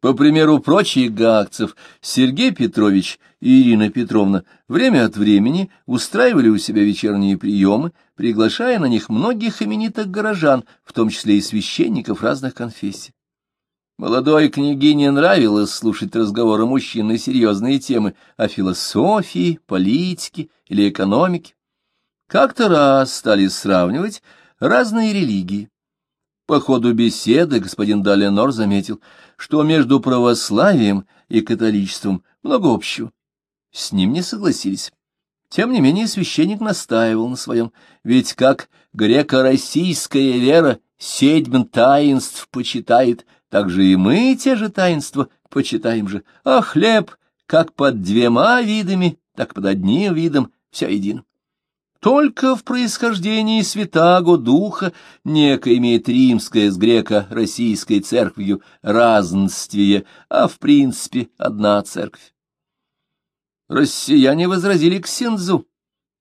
По примеру прочих гаагцев, Сергей Петрович и Ирина Петровна время от времени устраивали у себя вечерние приемы, приглашая на них многих именитых горожан, в том числе и священников разных конфессий. Молодой княгине нравилось слушать разговоры мужчин на серьезные темы о философии, политике или экономике. Как-то раз стали сравнивать разные религии. По ходу беседы господин Даленор заметил, что между православием и католичеством много общего. С ним не согласились. Тем не менее священник настаивал на своем, ведь как греко-российская вера седьм таинств почитает, так же и мы те же таинства почитаем же, а хлеб как под двумя видами, так под одним видом, все едино. Только в происхождении святаго духа неко имеет римская с греко-российской церковью разнствие, а в принципе одна церковь. Россияне возразили к Синзу.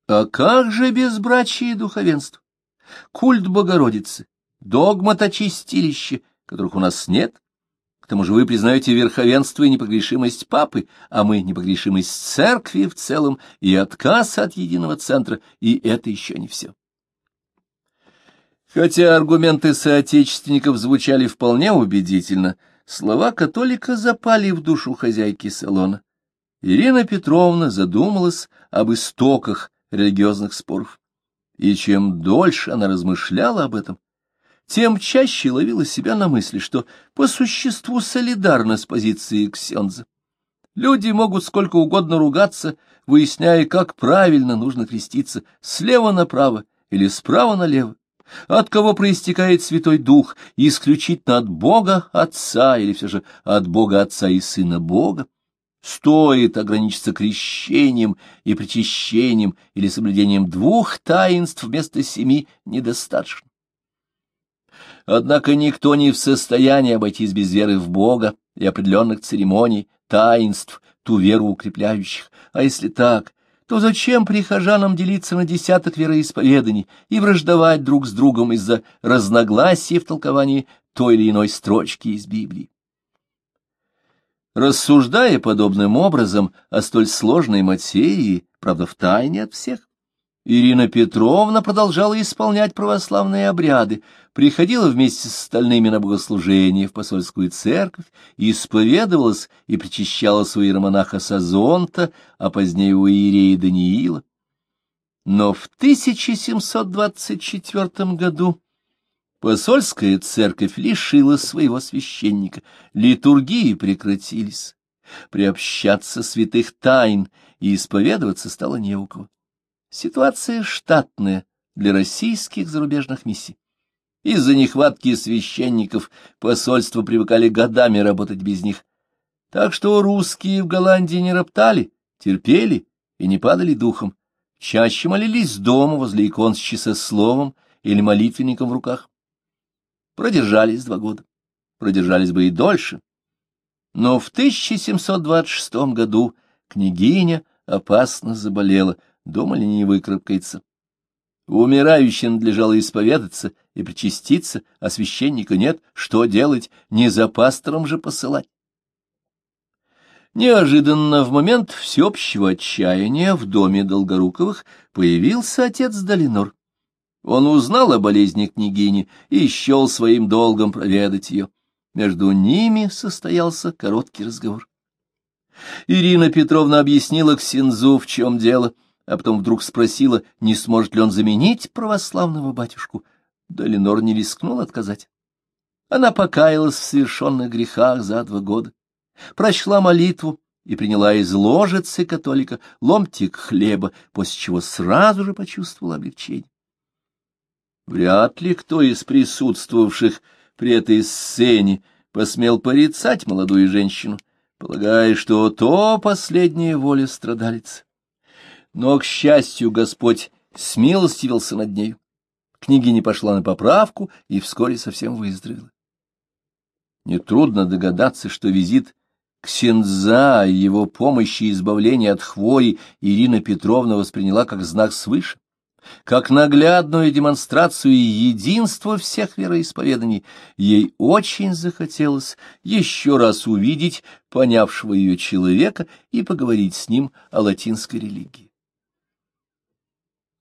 А как же безбрачие духовенства? Культ Богородицы, догмата чистилища, которых у нас нет, тому же вы признаете верховенство и непогрешимость папы, а мы непогрешимость церкви в целом и отказ от единого центра, и это еще не все. Хотя аргументы соотечественников звучали вполне убедительно, слова католика запали в душу хозяйки салона. Ирина Петровна задумалась об истоках религиозных споров. И чем дольше она размышляла об этом, тем чаще ловила себя на мысли, что по существу солидарна с позицией Ксенза. Люди могут сколько угодно ругаться, выясняя, как правильно нужно креститься, слева направо или справа налево, от кого проистекает Святой Дух, исключительно от Бога Отца или все же от Бога Отца и Сына Бога. Стоит ограничиться крещением и причащением или соблюдением двух таинств вместо семи недостаточно. Однако никто не в состоянии обойтись без веры в Бога и определенных церемоний, таинств, ту веру укрепляющих. А если так, то зачем прихожанам делиться на десяток вероисповеданий и враждовать друг с другом из-за разногласий в толковании той или иной строчки из Библии? Рассуждая подобным образом о столь сложной материи, правда, в тайне от всех, Ирина Петровна продолжала исполнять православные обряды, приходила вместе с остальными на богослужение в посольскую церковь, исповедовалась и причащала у иеромонаха Сазонта, а позднее у иерея Даниила. Но в 1724 году посольская церковь лишила своего священника, литургии прекратились, приобщаться святых тайн и исповедоваться стало не у кого. Ситуация штатная для российских зарубежных миссий. Из-за нехватки священников посольства привыкали годами работать без них. Так что русские в Голландии не роптали, терпели и не падали духом. Чаще молились дома возле икон с часословом или молитвенником в руках. Продержались два года. Продержались бы и дольше. Но в 1726 году княгиня опасно заболела — думали, не выкарабкается. Умирающим надлежало исповедаться и причаститься, а священника нет, что делать, не за пастором же посылать. Неожиданно в момент всеобщего отчаяния в доме Долгоруковых появился отец Долинор. Он узнал о болезни княгини и счел своим долгом проведать ее. Между ними состоялся короткий разговор. Ирина Петровна объяснила Ксензу, в чем дело — а потом вдруг спросила, не сможет ли он заменить православного батюшку. Да Ленор не рискнул отказать. Она покаялась в совершенных грехах за два года, прочла молитву и приняла из ложицы католика ломтик хлеба, после чего сразу же почувствовала облегчение. Вряд ли кто из присутствовавших при этой сцене посмел порицать молодую женщину, полагая, что то последняя воля страдалицы. Но, к счастью, Господь смилостивился над нею. Княгиня пошла на поправку и вскоре совсем выздоровела. Нетрудно догадаться, что визит Ксенза и его помощи и избавления от хвори Ирина Петровна восприняла как знак свыше. как наглядную демонстрацию единства всех вероисповеданий, ей очень захотелось еще раз увидеть понявшего ее человека и поговорить с ним о латинской религии.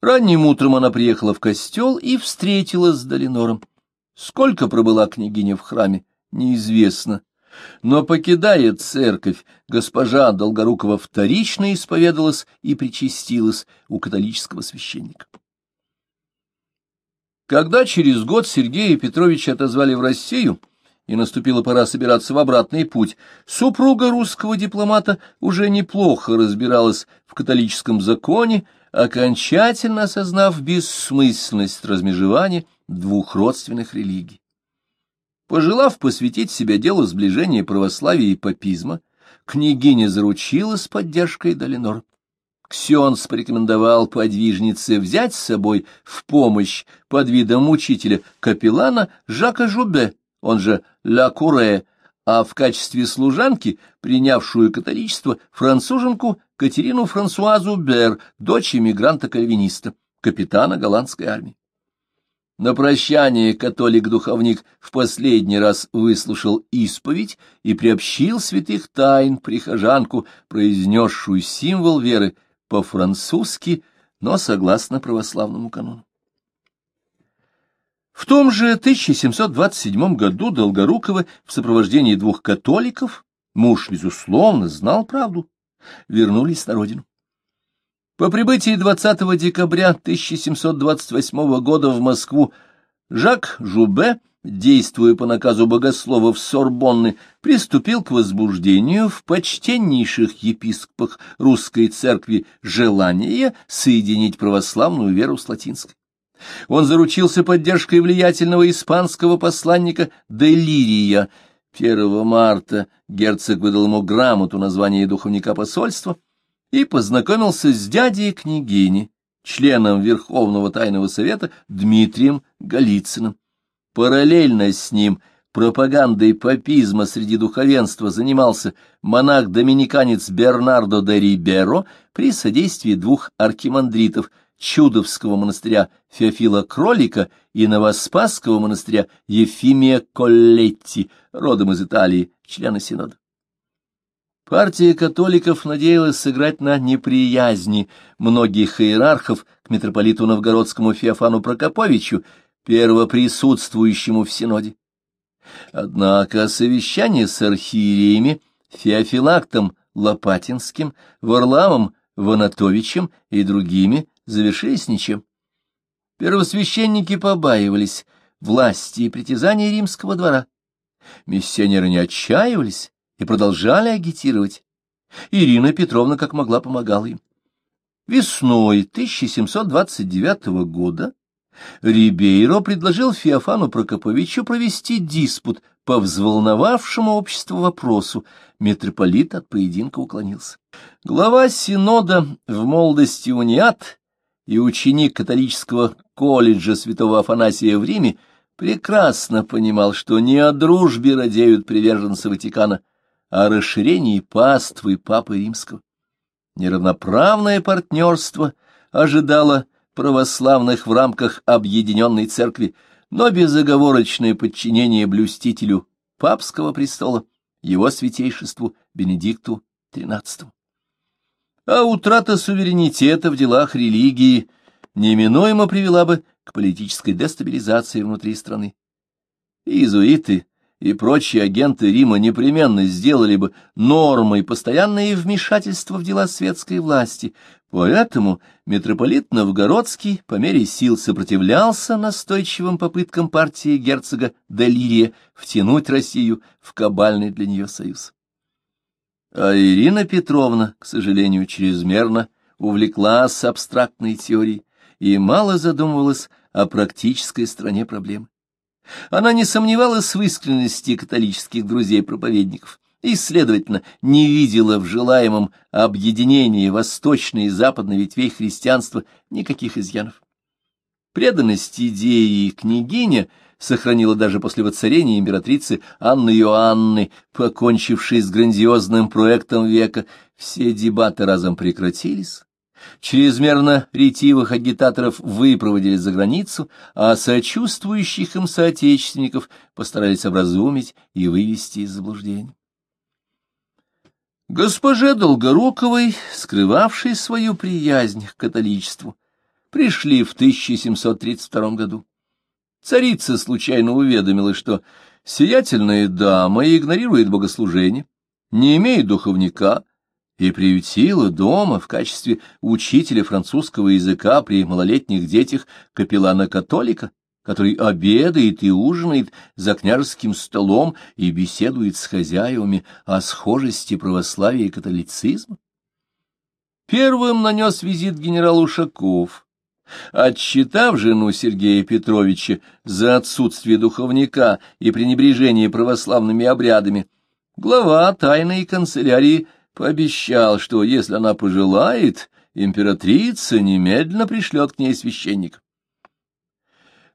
Ранним утром она приехала в костел и встретилась с Долинором. Сколько пробыла княгиня в храме, неизвестно. Но, покидая церковь, госпожа Долгорукова вторично исповедалась и причастилась у католического священника. Когда через год Сергея Петровича отозвали в Россию, и наступила пора собираться в обратный путь, супруга русского дипломата уже неплохо разбиралась в католическом законе, окончательно осознав бессмысленность размежевания двух родственных религий. Пожелав посвятить себя делу сближения православия и папизма, княгиня заручилась поддержкой Долинор. Ксенс порекомендовал подвижнице взять с собой в помощь под видом учителя капеллана Жака Жубе, он же Ля Куре, а в качестве служанки, принявшую католичество, француженку Катерину Франсуазу Бер, дочь эмигранта-кальвиниста, капитана голландской армии. На прощание католик-духовник в последний раз выслушал исповедь и приобщил святых тайн прихожанку, произнесшую символ веры по-французски, но согласно православному канону. В том же 1727 году Долгорукова в сопровождении двух католиков, муж, безусловно, знал правду, вернулись на родину. По прибытии 20 декабря 1728 года в Москву Жак Жубе, действуя по наказу богословов Сорбонны, приступил к возбуждению в почтеннейших епископах русской церкви желания соединить православную веру с латинской. Он заручился поддержкой влиятельного испанского посланника Делирия. 1 марта герцог выдал ему грамоту на звание духовника посольства и познакомился с дядей княгини, членом Верховного Тайного Совета Дмитрием Голицыным. Параллельно с ним пропагандой папизма среди духовенства занимался монах-доминиканец Бернардо де Риберо при содействии двух архимандритов – Чудовского монастыря Феофила Кролика и Новоспасского монастыря Ефимия Коллетти, родом из Италии, члена Синода. Партия католиков надеялась сыграть на неприязни многих иерархов к митрополиту Новгородскому Феофану Прокоповичу, первоприсутствующему в Синоде. Однако совещание с архиереями, Феофилактом Лопатинским, Варламом Ванатовичем и другими завершились ничем. Первосвященники побаивались власти и притязаний римского двора. Миссионеры не отчаивались и продолжали агитировать. Ирина Петровна как могла помогала им. Весной 1729 года Рибейро предложил Феофану Прокоповичу провести диспут по взволновавшему обществу вопросу. Митрополит от поединка уклонился. Глава Синода в молодости униат и ученик католического колледжа святого Афанасия в Риме прекрасно понимал, что не о дружбе радеют приверженцы Ватикана, а о расширении паствы Папы Римского. Неравноправное партнерство ожидало православных в рамках объединенной церкви, но безоговорочное подчинение блюстителю папского престола, его святейшеству Бенедикту XIII а утрата суверенитета в делах религии неминуемо привела бы к политической дестабилизации внутри страны. Иезуиты и прочие агенты Рима непременно сделали бы нормой постоянное вмешательство в дела светской власти, поэтому митрополит Новгородский по мере сил сопротивлялся настойчивым попыткам партии герцога Делирия втянуть Россию в кабальный для нее союз. А Ирина Петровна, к сожалению, чрезмерно увлеклась абстрактной теорией и мало задумывалась о практической стороне проблемы. Она не сомневалась в искренности католических друзей-проповедников и, следовательно, не видела в желаемом объединении восточной и западной ветвей христианства никаких изъянов. Преданность идеи княгиня — сохранила даже после воцарения императрицы Анны Иоанны, покончившей с грандиозным проектом века. Все дебаты разом прекратились, Чрезмерно ретивых агитаторов выпроводили за границу, а сочувствующих им соотечественников постарались образумить и вывести из заблуждений. Госпоже Долгоруковой, скрывавшей свою приязнь к католичеству, пришли в 1732 году. Царица случайно уведомила, что сиятельная дама игнорирует богослужение, не имеет духовника, и приютила дома в качестве учителя французского языка при малолетних детях капеллана-католика, который обедает и ужинает за княжеским столом и беседует с хозяевами о схожести православия и католицизма. Первым нанес визит генерал Ушаков. Отчитав жену Сергея Петровича за отсутствие духовника и пренебрежение православными обрядами, глава тайной канцелярии пообещал, что если она пожелает, императрица немедленно пришлет к ней священника.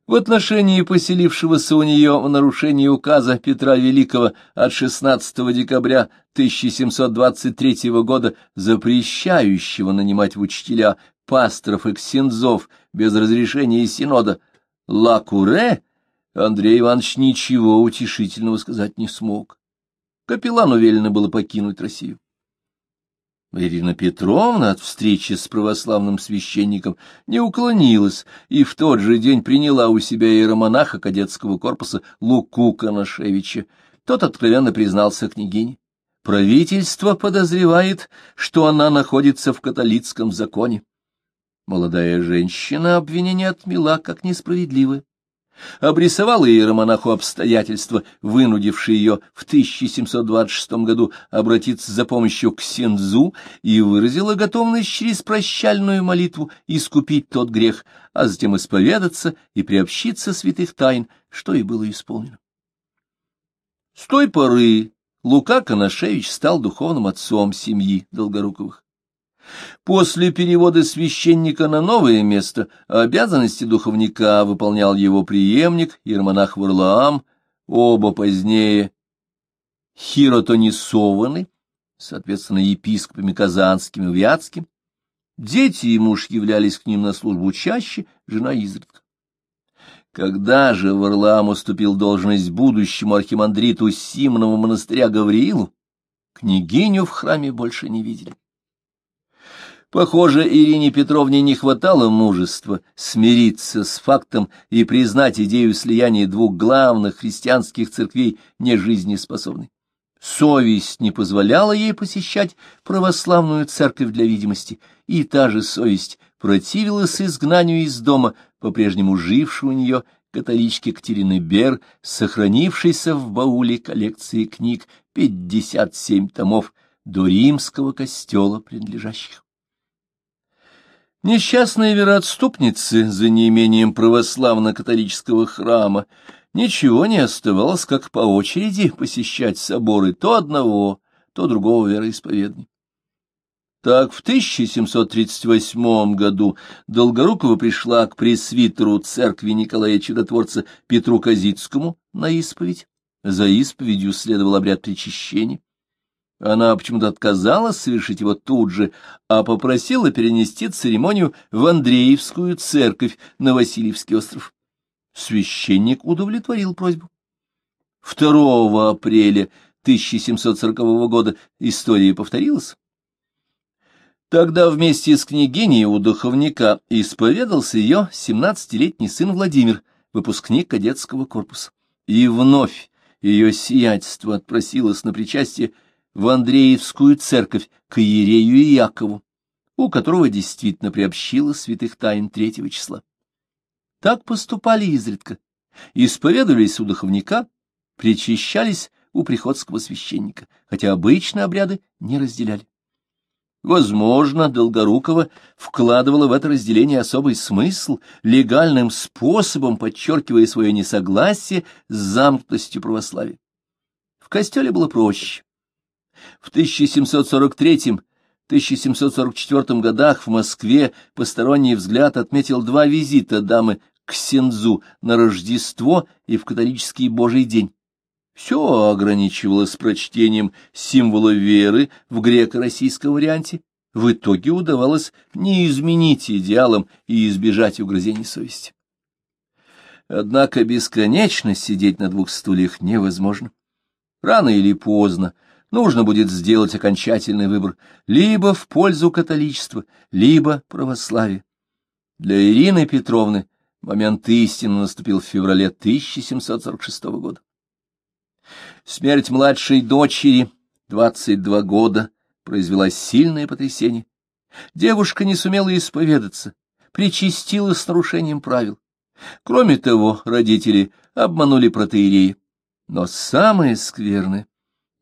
В отношении поселившегося у нее в нарушении указа Петра Великого от 16 декабря 1723 года, запрещающего нанимать в учителя пасторов и ксензов без разрешения синода, Лакуре, Андрей Иванович ничего утешительного сказать не смог. Капеллану велено было покинуть Россию. Ирина Петровна от встречи с православным священником не уклонилась и в тот же день приняла у себя иеромонаха кадетского корпуса Луку Коношевича. Тот откровенно признался княгине. Правительство подозревает, что она находится в католицком законе. Молодая женщина обвинение отмела как несправедливое обрисовала иеромонаху обстоятельства, вынудившие ее в 1726 году обратиться за помощью к Сензу, и выразила готовность через прощальную молитву искупить тот грех, а затем исповедаться и приобщиться святых тайн, что и было исполнено. С той поры Лука Коношевич стал духовным отцом семьи Долгоруковых. После перевода священника на новое место обязанности духовника выполнял его преемник, иеромонах Варлаам, оба позднее хиротонисованы, соответственно, епископами Казанским и Вятским. Дети и муж являлись к ним на службу чаще, жена изредка. Когда же Варлаам уступил должность будущему архимандриту Симонова монастыря Гавриилу, княгиню в храме больше не видели. Похоже, Ирине Петровне не хватало мужества смириться с фактом и признать идею слияния двух главных христианских церквей нежизнеспособной. Совесть не позволяла ей посещать православную церковь для видимости, и та же совесть противилась изгнанию из дома, по-прежнему жившей у нее католички Катерины Бер, сохранившейся в бауле коллекции книг 57 томов до римского костела принадлежащих. Несчастные вероотступницы за неимением православно-католического храма ничего не оставалось, как по очереди посещать соборы то одного, то другого вероисповедания. Так в 1738 году Долгорукова пришла к пресвитеру церкви Николая Чудотворца Петру Казицкому на исповедь. За исповедью следовал обряд причащения. Она почему-то отказалась совершить его тут же, а попросила перенести церемонию в Андреевскую церковь на Васильевский остров. Священник удовлетворил просьбу. 2 апреля 1740 года история повторилась. Тогда вместе с княгиней у духовника исповедался ее семнадцатилетний сын Владимир, выпускник кадетского корпуса. И вновь ее сиятельство отпросилось на причастие в Андреевскую церковь к Иерею Якову, у которого действительно приобщила святых тайн третьего числа. Так поступали изредка, исповедовались у духовника, причащались у приходского священника, хотя обычно обряды не разделяли. Возможно, Долгорукова вкладывала в это разделение особый смысл, легальным способом подчеркивая свое несогласие с замкнутостью православия. В костеле было проще. В 1743-1744 годах в Москве посторонний взгляд отметил два визита дамы к Сензу на Рождество и в католический Божий день. Все ограничивалось прочтением символа веры в греко-российском варианте, в итоге удавалось не изменить идеалам и избежать угрызений совести. Однако бесконечно сидеть на двух стульях невозможно. Рано или поздно нужно будет сделать окончательный выбор либо в пользу католичества, либо православия. Для Ирины Петровны момент истины наступил в феврале 1746 года. Смерть младшей дочери, 22 года, произвела сильное потрясение. Девушка не сумела исповедаться, причастила с нарушением правил. Кроме того, родители обманули протеерея. Но самое скверное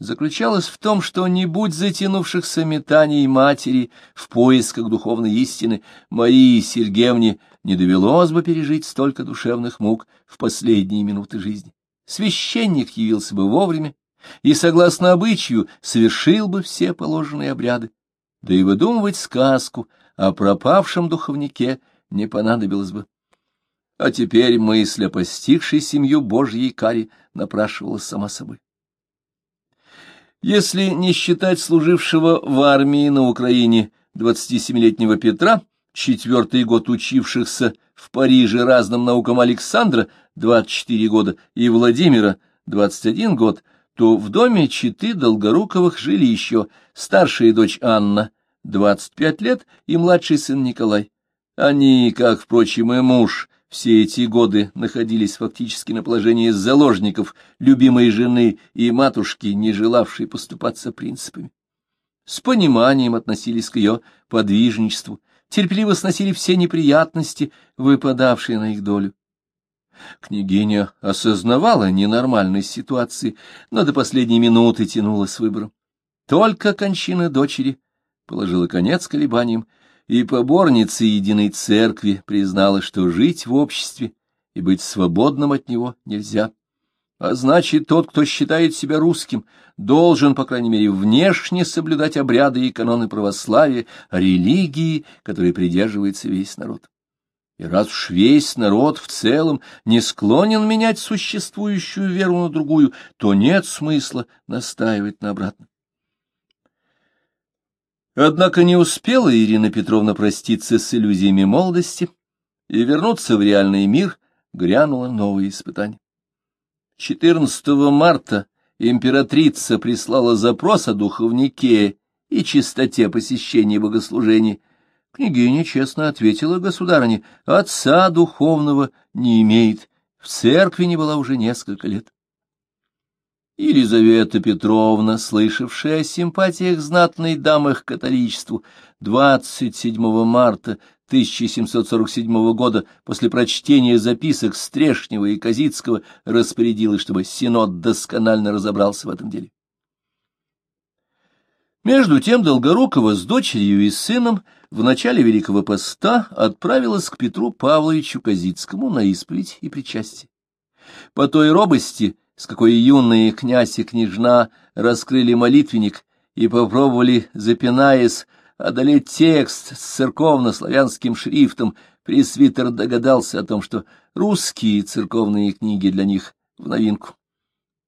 заключалось в том, что не будь затянувшихся метаний матери в поисках духовной истины, Марии Сергеевне не довелось бы пережить столько душевных мук в последние минуты жизни. Священник явился бы вовремя и, согласно обычаю, совершил бы все положенные обряды. Да и выдумывать сказку о пропавшем духовнике не понадобилось бы. А теперь мысль о постигшей семью Божьей каре напрашивалась сама собой. Если не считать служившего в армии на Украине 27-летнего Петра, четвертый год учившихся в Париже разным наукам Александра, 24 года, и Владимира, 21 год, то в доме Читы Долгоруковых жили еще старшая дочь Анна, 25 лет, и младший сын Николай. Они, как, впрочем, и муж, все эти годы находились фактически на положении заложников любимой жены и матушки, не желавшей поступаться принципами. С пониманием относились к ее подвижничеству, терпеливо сносили все неприятности, выпадавшие на их долю. Княгиня осознавала ненормальность ситуации, но до последней минуты тянула с выбором. Только кончина дочери положила конец колебаниям, и поборница единой церкви признала, что жить в обществе и быть свободным от него нельзя. А значит, тот, кто считает себя русским, должен, по крайней мере, внешне соблюдать обряды и каноны православия, религии, которой придерживается весь народ. И раз уж весь народ в целом не склонен менять существующую веру на другую, то нет смысла настаивать на обратном. Однако не успела Ирина Петровна проститься с иллюзиями молодости и вернуться в реальный мир, грянуло новое испытание. 14 марта императрица прислала запрос о духовнике и чистоте посещения богослужений. Княгиня честно ответила государыне, отца духовного не имеет, в церкви не была уже несколько лет. Елизавета Петровна, слышавшая о симпатиях знатной дамы к католичеству, 27 марта 1747 года после прочтения записок Стрешнева и Казицкого распорядилась, чтобы Синод досконально разобрался в этом деле. Между тем Долгорукова с дочерью и сыном в начале Великого Поста отправилась к Петру Павловичу Казицкому на исповедь и причастие. По той робости, с какой юные князь и княжна раскрыли молитвенник и попробовали, запинаясь, одолеть текст с церковно-славянским шрифтом, пресвитер догадался о том, что русские церковные книги для них в новинку.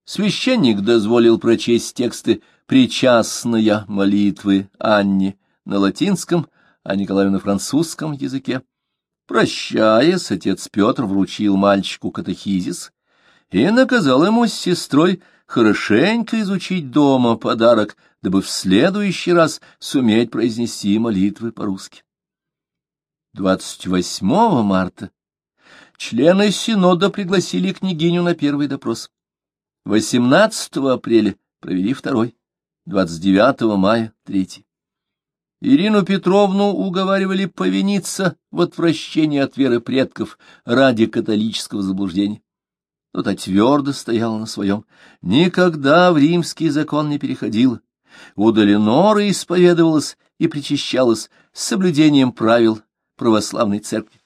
Священник дозволил прочесть тексты «Причастная молитвы Анне» на латинском, а Николаю на французском языке. Прощаясь, отец Петр вручил мальчику катехизис, и наказал ему с сестрой хорошенько изучить дома подарок, дабы в следующий раз суметь произнести молитвы по-русски. 28 марта члены Синода пригласили княгиню на первый допрос. 18 апреля провели второй, 29 мая — третий. Ирину Петровну уговаривали повиниться в отвращении от веры предков ради католического заблуждения но та твердо стояла на своем. Никогда в римский закон не переходила. У Долинора исповедовалась и причащалась с соблюдением правил православной церкви.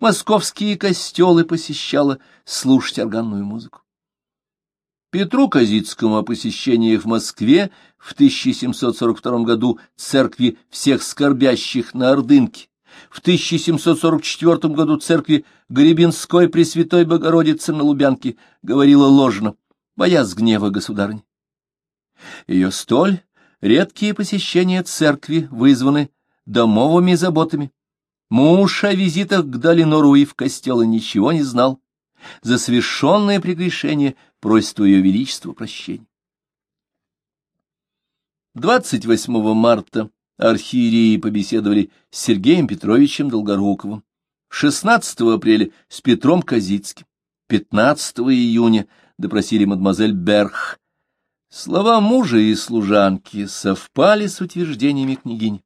Московские костелы посещала слушать органную музыку. Петру Казицкому о посещении в Москве в 1742 году церкви всех скорбящих на Ордынке в 1744 году церкви Гребенской Пресвятой Богородицы на Лубянке говорила ложно, боясь гнева государни. Ее столь редкие посещения церкви вызваны домовыми заботами. Муж о визитах к Долинору и в костелы ничего не знал. За совершенное прегрешение просит у ее величества прощения. 28 марта архиереи побеседовали с Сергеем Петровичем Долгоруковым, 16 апреля с Петром Казицким, 15 июня допросили мадемуазель Берх. Слова мужа и служанки совпали с утверждениями княгини.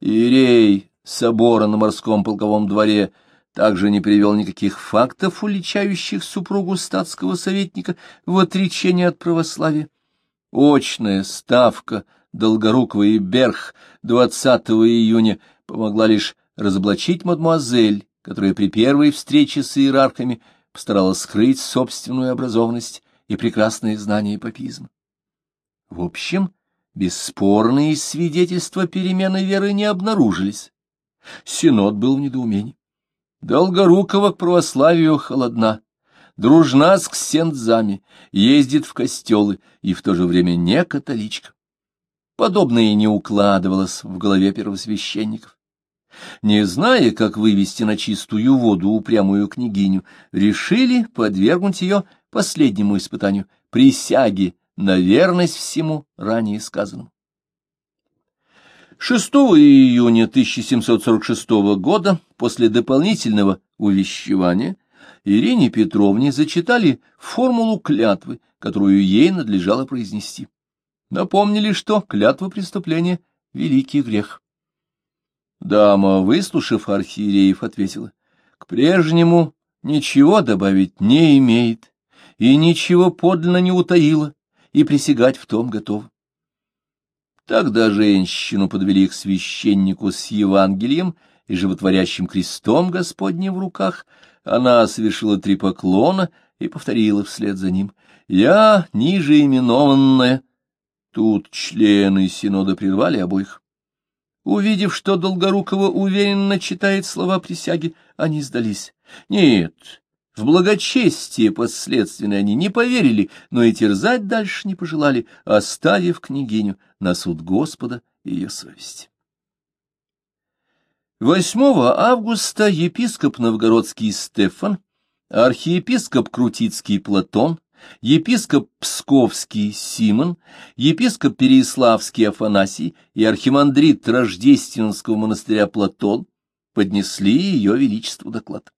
Иерей собора на морском полковом дворе также не привел никаких фактов, уличающих супругу статского советника в отречении от православия. Очная ставка Долгорукова и Берх 20 июня помогла лишь разоблачить мадемуазель, которая при первой встрече с иерархами постаралась скрыть собственную образованность и прекрасные знания папизма. В общем, бесспорные свидетельства перемены веры не обнаружились. Синод был в недоумении. Долгорукова к православию холодна, дружна с ксензами, ездит в костелы и в то же время не католичка. Подобное не укладывалось в голове первосвященников. Не зная, как вывести на чистую воду упрямую княгиню, решили подвергнуть ее последнему испытанию — присяге на верность всему ранее сказанному. 6 июня 1746 года, после дополнительного увещевания, Ирине Петровне зачитали формулу клятвы, которую ей надлежало произнести. Напомнили, что клятва преступления — великий грех. Дама, выслушав архиереев, ответила, — к прежнему ничего добавить не имеет, и ничего подлинно не утаила, и присягать в том готова. Тогда женщину подвели к священнику с Евангелием и животворящим крестом Господним в руках. Она совершила три поклона и повторила вслед за ним. «Я ниже именованная». Тут члены синода прервали обоих. Увидев, что Долгорукова уверенно читает слова присяги, они сдались. Нет, в благочестие последственно они не поверили, но и терзать дальше не пожелали, оставив княгиню на суд Господа и ее совести. 8 августа епископ новгородский Стефан, архиепископ Крутицкий Платон, епископ Псковский Симон, епископ Переиславский Афанасий и архимандрит Рождественского монастыря Платон поднесли ее величеству доклад.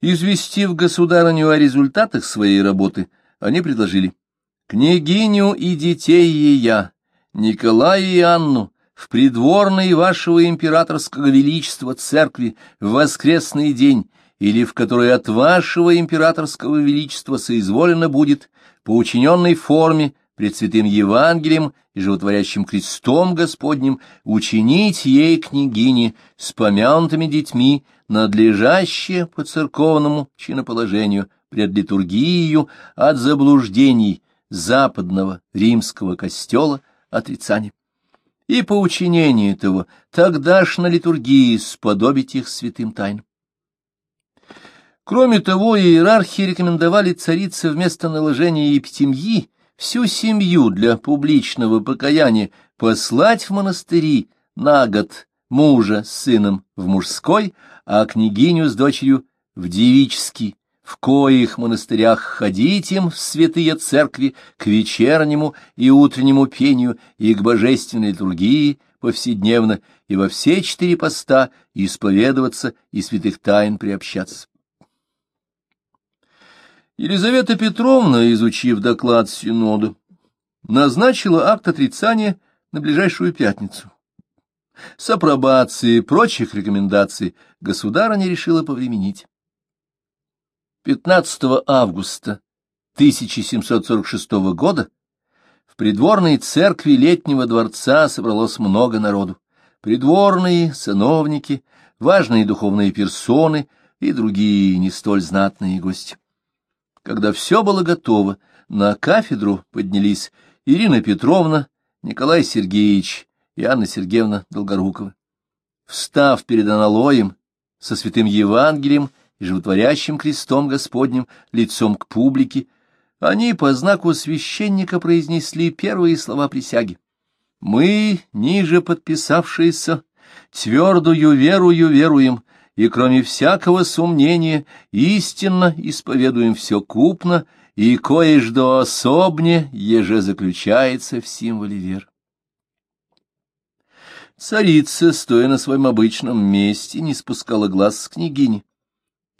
Известив государыню о результатах своей работы, они предложили «Княгиню и детей ея, Николая и Анну, в придворной вашего императорского величества церкви в воскресный день или в которой от вашего императорского величества соизволено будет по учиненной форме пред святым Евангелием и животворящим крестом Господним учинить ей, княгине, с помянутыми детьми, надлежащее по церковному чиноположению пред литургией от заблуждений западного римского костела отрицания. И по учинению этого тогдаш на литургии сподобить их святым тайнам. Кроме того, иерархи рекомендовали царице вместо наложения епитемьи всю семью для публичного покаяния послать в монастыри на год мужа с сыном в мужской, а княгиню с дочерью в девический, в коих монастырях ходить им в святые церкви к вечернему и утреннему пению и к божественной литургии повседневно и во все четыре поста исповедоваться и святых тайн приобщаться. Елизавета Петровна, изучив доклад Синода, назначила акт отрицания на ближайшую пятницу. С апробацией прочих рекомендаций государыня решила повременить. 15 августа 1746 года в придворной церкви летнего дворца собралось много народу. Придворные, сановники, важные духовные персоны и другие не столь знатные гости. Когда все было готово, на кафедру поднялись Ирина Петровна, Николай Сергеевич и Анна Сергеевна Долгорукова. Встав перед аналоем со святым Евангелием и животворящим крестом Господним лицом к публике, они по знаку священника произнесли первые слова присяги. Мы, ниже подписавшиеся, твердую верую веруем, и кроме всякого сомнения истинно исповедуем все купно, и кое-что особне, еже заключается в символе вер. Царица, стоя на своем обычном месте, не спускала глаз с княгини.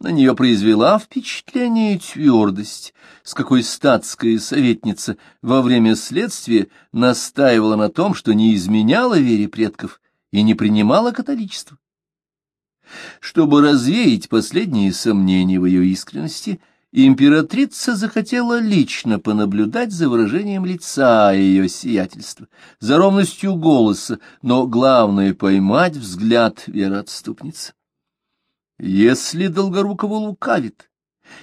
На нее произвела впечатление твердость, с какой статская советница во время следствия настаивала на том, что не изменяла вере предков и не принимала католичество. Чтобы развеять последние сомнения в ее искренности, императрица захотела лично понаблюдать за выражением лица ее сиятельства, за ровностью голоса, но главное — поймать взгляд вероотступницы. Если Долгорукова лукавит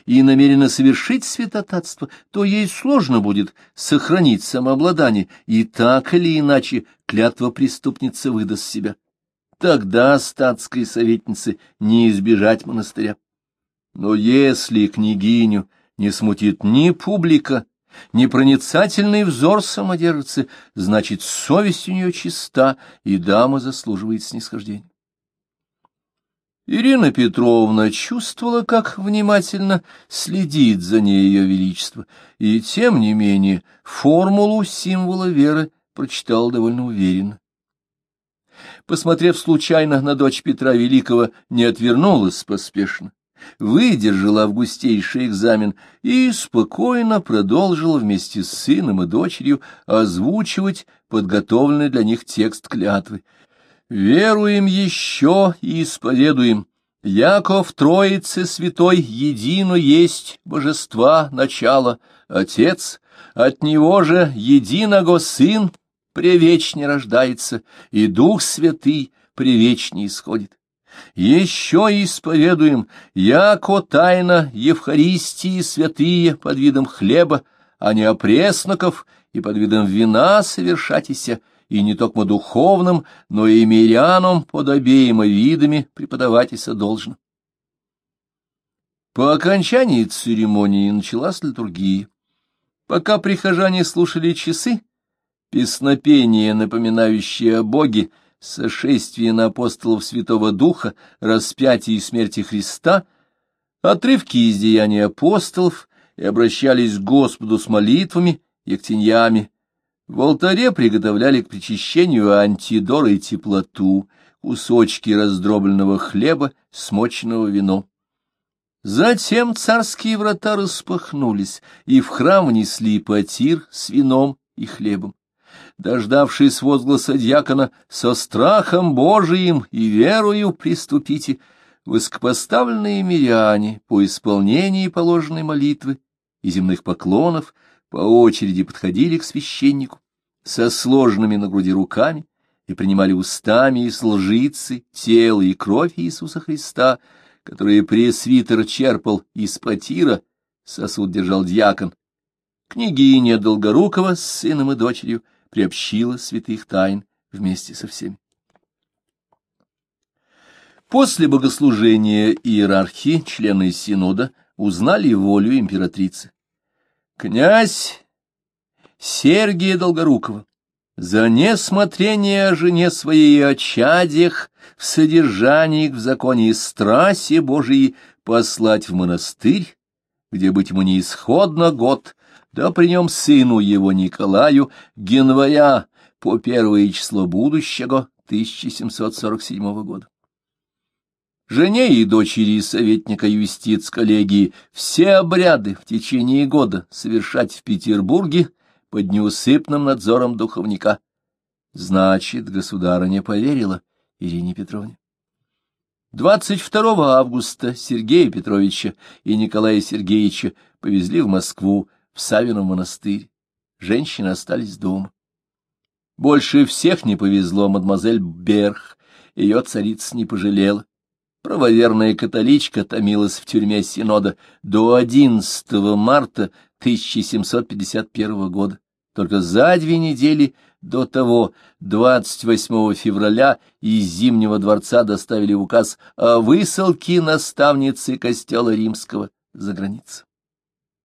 и намерена совершить святотатство, то ей сложно будет сохранить самообладание, и так или иначе клятва преступницы выдаст себя. Тогда статской советнице не избежать монастыря. Но если княгиню не смутит ни публика, ни проницательный взор самодержицы, значит, совесть у нее чиста, и дама заслуживает снисхождения. Ирина Петровна чувствовала, как внимательно следит за ней ее величество, и, тем не менее, формулу символа веры прочитала довольно уверенно. Посмотрев случайно на дочь Петра Великого, не отвернулась поспешно, выдержала августейший экзамен и спокойно продолжила вместе с сыном и дочерью озвучивать подготовленный для них текст клятвы — Веруем еще и исповедуем, Яков Троице Святой едино есть божества начало, Отец, от Него же единого Сын превечне рождается, и Дух Святый превечне исходит. Еще исповедуем, яко тайна Евхаристии святые под видом хлеба, а не опресноков и под видом вина совершатися, и не только духовным, но и мирянам под обеими видами преподавателься должно. По окончании церемонии началась литургия. Пока прихожане слушали часы, песнопение, напоминающее о Боге, сошествие на апостолов Святого Духа, распятие и смерти Христа, отрывки из деяний апостолов и обращались к Господу с молитвами, ектеньями, в алтаре приготовляли к причащению антидор и теплоту, кусочки раздробленного хлеба, смоченного вино. Затем царские врата распахнулись, и в храм внесли потир с вином и хлебом. Дождавшись возгласа дьякона «Со страхом Божиим и верою приступите», высокопоставленные миряне по исполнении положенной молитвы и земных поклонов по очереди подходили к священнику со сложенными на груди руками и принимали устами из лжицы тело и кровь Иисуса Христа, которые пресвитер черпал из потира, сосуд держал дьякон. Княгиня Долгорукова с сыном и дочерью приобщила святых тайн вместе со всеми. После богослужения иерархи, члены синода, узнали волю императрицы. Князь Сергия Долгорукова за несмотрение о жене своей и о чадях в содержании в законе и страсе Божией послать в монастырь, где, быть ему неисходно год, да при нем сыну его Николаю, января по первое число будущего 1747 года жене и дочери советника юстиц коллегии все обряды в течение года совершать в Петербурге под неусыпным надзором духовника. Значит, государыня поверила Ирине Петровне. 22 августа Сергея Петровича и Николая Сергеевича повезли в Москву, в Савино монастырь. Женщины остались дома. Больше всех не повезло мадемуазель Берх, ее царица не пожалела. Правоверная католичка томилась в тюрьме Синода до 11 марта 1751 года. Только за две недели до того, 28 февраля, из Зимнего дворца доставили указ о высылке наставницы костела римского за границу.